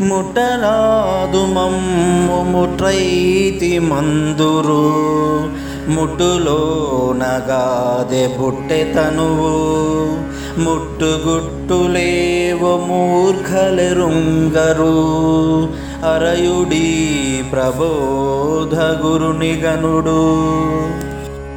ముట్టరాదు మమ్ము ముట్రైతి మందురు. ముట్టులో నగాదె బుట్టె తనువు. ముట్టుగుట్టులేవ మూర్ఖలెరుంగరు. అరయుడి ప్రబోధ గురునిగనుడు